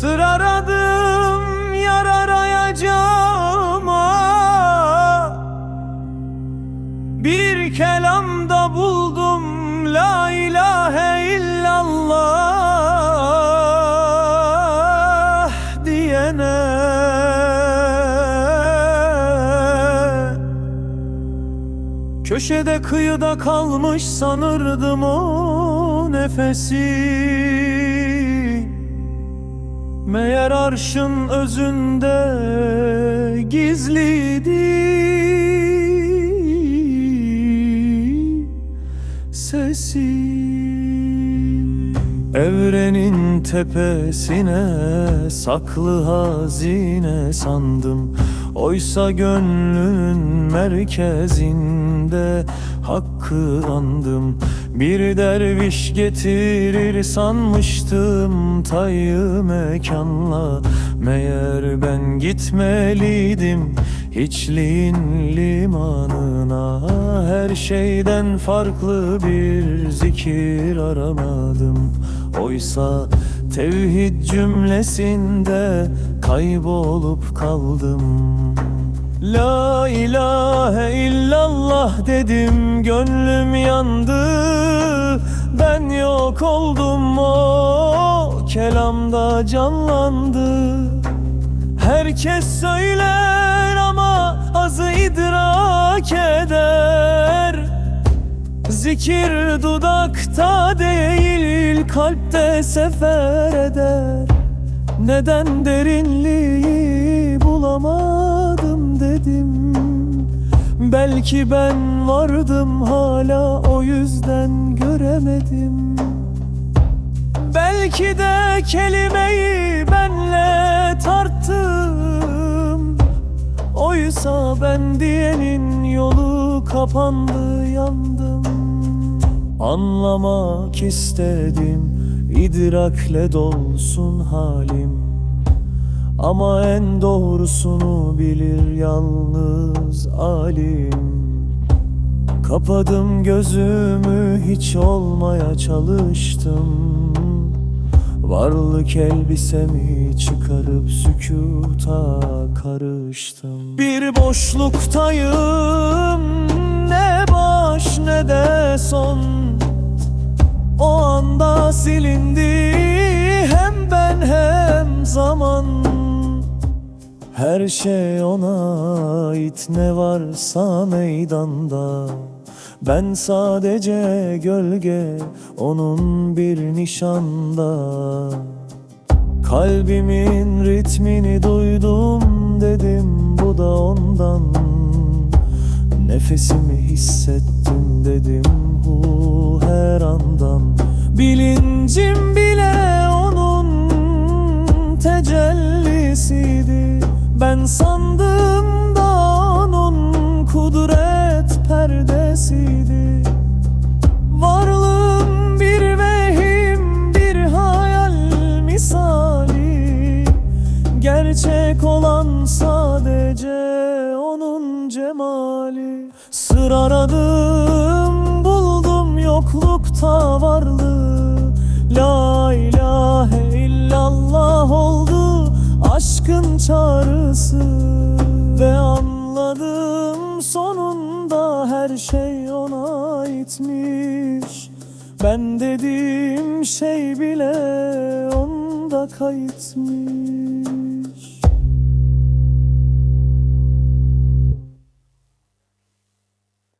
Sır aradım yar arayacağıma. Bir kelamda buldum la ilahe illallah diyene. Köşede kıyıda kalmış sanırdım o nefesi. Meğer arşın özünde gizliydi sesi. Evrenin tepesine saklı hazine sandım. Oysa gönlün merkezinde hakkı andım. Bir derviş getirir sanmıştım tayı mekanla. Meğer ben gitmeliydim hiçliğin limanına. Her şeyden farklı bir zikir aramadım. Oysa tevhid cümlesinde kaybolup kaldım. La ilahe illallah dedim gönlüm yandı. Ben yok oldum o kelamda canlandı. Herkes söyler ama azı idrak eder. Zikir dudakta değil kalpte sefer eder. Neden derinliği Belki ben vardım hala o yüzden göremedim. Belki de kelimeyi benle tarttım. Oysa ben diyenin yolu kapandı yandım. Anlamak istedim idrakle dolsun halim Ama en doğrusunu bilir yalnız alim. Kapadım gözümü hiç olmaya çalıştım. Varlık elbisemi çıkarıp sükuta karıştım. Bir boşluktayım ne baş ne de son. O anda silindi her şey ona ait ne varsa meydanda. Ben sadece gölge onun bir nişanda. Kalbimin ritmini duydum dedim bu da ondan. Nefesimi hissettim dedim hu her andan. Bilincim Ben sandım da onun kudret perdesiydi. Varlığım bir vehim bir hayal misali. Gerçek olan sadece onun cemali. Sır aradım buldum yoklukta varlığı aşkın çağrısı Ve anladım sonunda her şey ona aitmiş. Ben dediğim şey bile onda kayıtmış